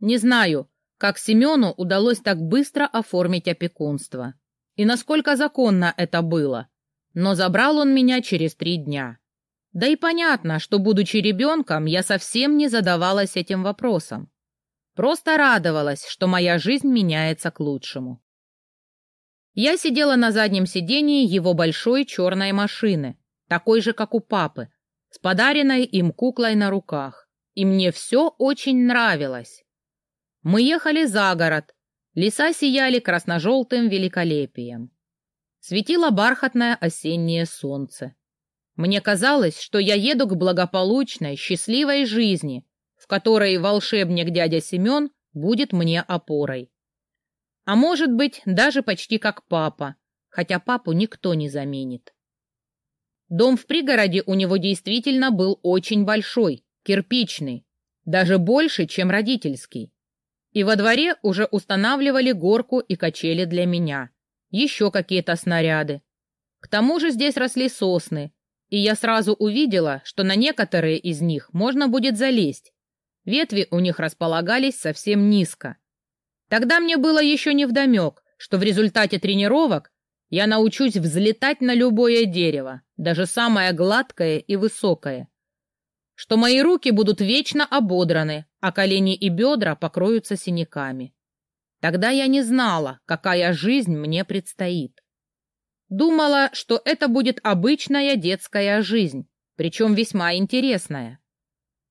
Не знаю, как Семену удалось так быстро оформить опекунство и насколько законно это было, но забрал он меня через три дня. Да и понятно, что, будучи ребенком, я совсем не задавалась этим вопросом. Просто радовалась, что моя жизнь меняется к лучшему. Я сидела на заднем сидении его большой черной машины, такой же, как у папы, с подаренной им куклой на руках, и мне все очень нравилось. Мы ехали за город, леса сияли красно-желтым великолепием. Светило бархатное осеннее солнце. Мне казалось, что я еду к благополучной, счастливой жизни, в которой волшебник дядя Семен будет мне опорой. А может быть, даже почти как папа, хотя папу никто не заменит. Дом в пригороде у него действительно был очень большой, кирпичный, даже больше, чем родительский. И во дворе уже устанавливали горку и качели для меня, еще какие-то снаряды. К тому же здесь росли сосны, и я сразу увидела, что на некоторые из них можно будет залезть. Ветви у них располагались совсем низко. Тогда мне было еще не вдомек, что в результате тренировок я научусь взлетать на любое дерево, даже самое гладкое и высокое. Что мои руки будут вечно ободраны, а колени и бедра покроются синяками. Тогда я не знала, какая жизнь мне предстоит. Думала, что это будет обычная детская жизнь, причем весьма интересная.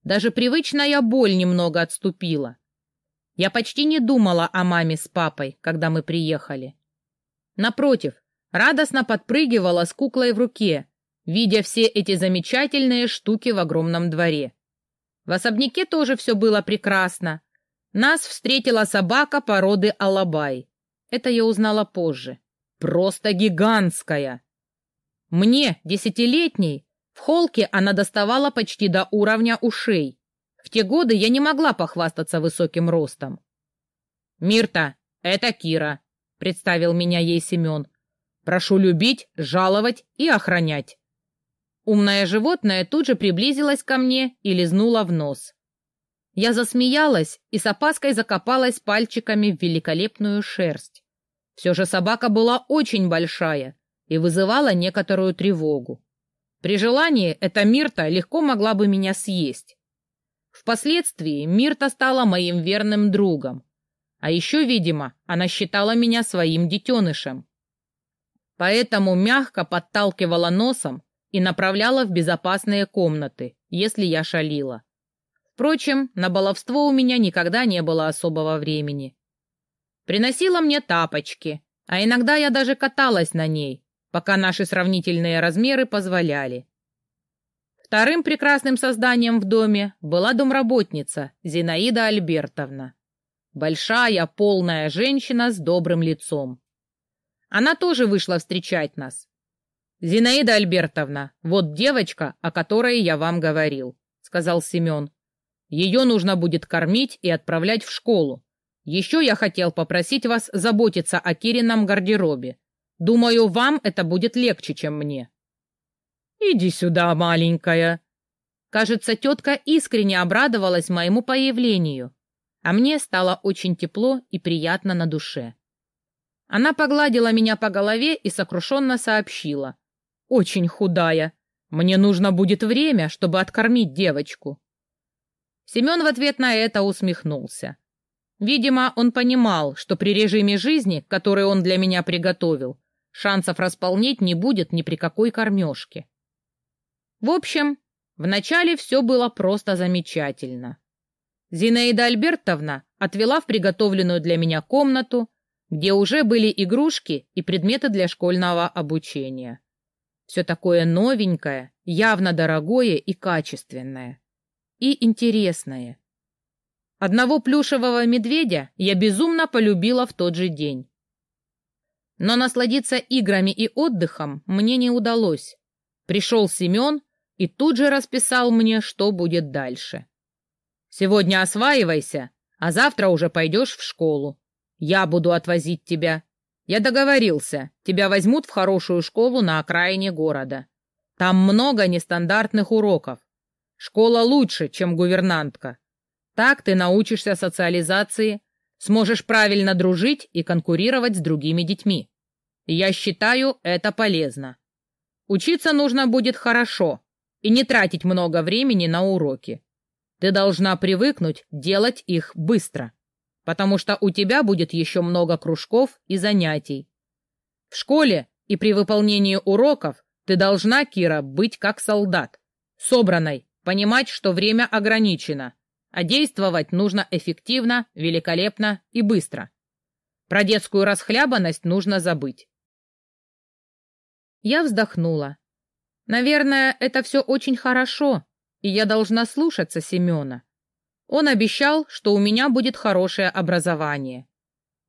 Даже привычная боль немного отступила. Я почти не думала о маме с папой, когда мы приехали. Напротив, радостно подпрыгивала с куклой в руке, видя все эти замечательные штуки в огромном дворе. В особняке тоже все было прекрасно. Нас встретила собака породы Алабай. Это я узнала позже. Просто гигантская. Мне, десятилетней, в холке она доставала почти до уровня ушей. В те годы я не могла похвастаться высоким ростом. «Мирта, это Кира», — представил меня ей Семен. «Прошу любить, жаловать и охранять». Умное животное тут же приблизилось ко мне и лизнуло в нос. Я засмеялась и с опаской закопалась пальчиками в великолепную шерсть. Все же собака была очень большая и вызывала некоторую тревогу. При желании эта Мирта легко могла бы меня съесть. Впоследствии Мирта стала моим верным другом. А еще, видимо, она считала меня своим детенышем. Поэтому мягко подталкивала носом и направляла в безопасные комнаты, если я шалила. Впрочем, на баловство у меня никогда не было особого времени. Приносила мне тапочки, а иногда я даже каталась на ней, пока наши сравнительные размеры позволяли. Вторым прекрасным созданием в доме была домработница Зинаида Альбертовна. Большая, полная женщина с добрым лицом. Она тоже вышла встречать нас. «Зинаида Альбертовна, вот девочка, о которой я вам говорил», — сказал Семен. «Ее нужно будет кормить и отправлять в школу. Еще я хотел попросить вас заботиться о Кирином гардеробе. Думаю, вам это будет легче, чем мне. Иди сюда, маленькая. Кажется, тетка искренне обрадовалась моему появлению, а мне стало очень тепло и приятно на душе. Она погладила меня по голове и сокрушенно сообщила. «Очень худая. Мне нужно будет время, чтобы откормить девочку». Семен в ответ на это усмехнулся. Видимо, он понимал, что при режиме жизни, который он для меня приготовил, шансов располнеть не будет ни при какой кормежке. В общем, вначале все было просто замечательно. Зинаида Альбертовна отвела в приготовленную для меня комнату, где уже были игрушки и предметы для школьного обучения. Все такое новенькое, явно дорогое и качественное. И интересное. Одного плюшевого медведя я безумно полюбила в тот же день. Но насладиться играми и отдыхом мне не удалось. Пришел Семен и тут же расписал мне, что будет дальше. «Сегодня осваивайся, а завтра уже пойдешь в школу. Я буду отвозить тебя. Я договорился, тебя возьмут в хорошую школу на окраине города. Там много нестандартных уроков. Школа лучше, чем гувернантка. Так ты научишься социализации, сможешь правильно дружить и конкурировать с другими детьми. Я считаю это полезно. Учиться нужно будет хорошо и не тратить много времени на уроки. Ты должна привыкнуть делать их быстро, потому что у тебя будет еще много кружков и занятий. В школе и при выполнении уроков ты должна, Кира, быть как солдат, собранной, понимать, что время ограничено, а действовать нужно эффективно, великолепно и быстро. Про детскую расхлябанность нужно забыть. Я вздохнула. Наверное, это все очень хорошо, и я должна слушаться Семена. Он обещал, что у меня будет хорошее образование.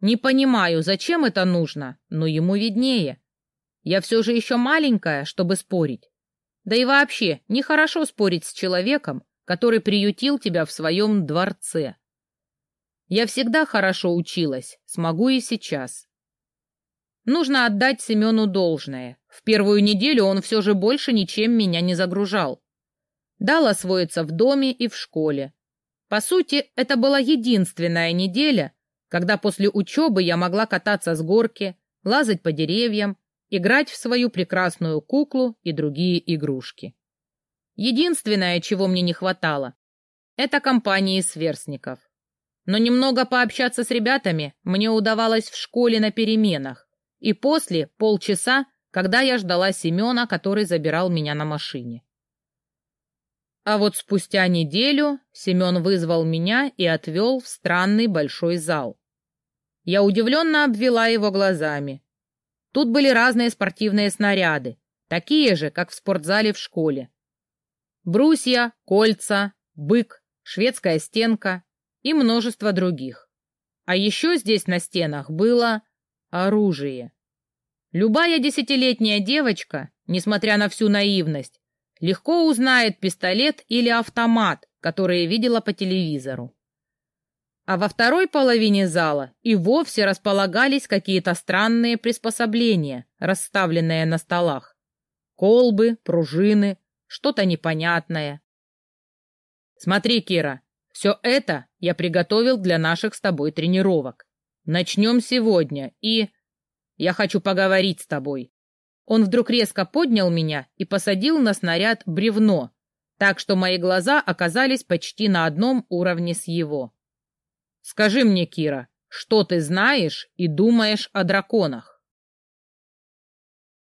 Не понимаю, зачем это нужно, но ему виднее. Я все же еще маленькая, чтобы спорить. Да и вообще, нехорошо спорить с человеком, который приютил тебя в своем дворце. Я всегда хорошо училась, смогу и сейчас. Нужно отдать Семену должное. В первую неделю он все же больше ничем меня не загружал. Дал освоиться в доме и в школе. По сути, это была единственная неделя, когда после учебы я могла кататься с горки, лазать по деревьям, играть в свою прекрасную куклу и другие игрушки. Единственное, чего мне не хватало, это компании сверстников. Но немного пообщаться с ребятами мне удавалось в школе на переменах и после полчаса, когда я ждала Семена, который забирал меня на машине. А вот спустя неделю Семен вызвал меня и отвел в странный большой зал. Я удивленно обвела его глазами. Тут были разные спортивные снаряды, такие же, как в спортзале в школе. Брусья, кольца, бык, шведская стенка и множество других. А еще здесь на стенах было оружие. Любая десятилетняя девочка, несмотря на всю наивность, легко узнает пистолет или автомат, которые видела по телевизору. А во второй половине зала и вовсе располагались какие-то странные приспособления, расставленные на столах. Колбы, пружины, что-то непонятное. Смотри, Кира, все это я приготовил для наших с тобой тренировок. Начнем сегодня, и... Я хочу поговорить с тобой. Он вдруг резко поднял меня и посадил на снаряд бревно, так что мои глаза оказались почти на одном уровне с его. Скажи мне, Кира, что ты знаешь и думаешь о драконах?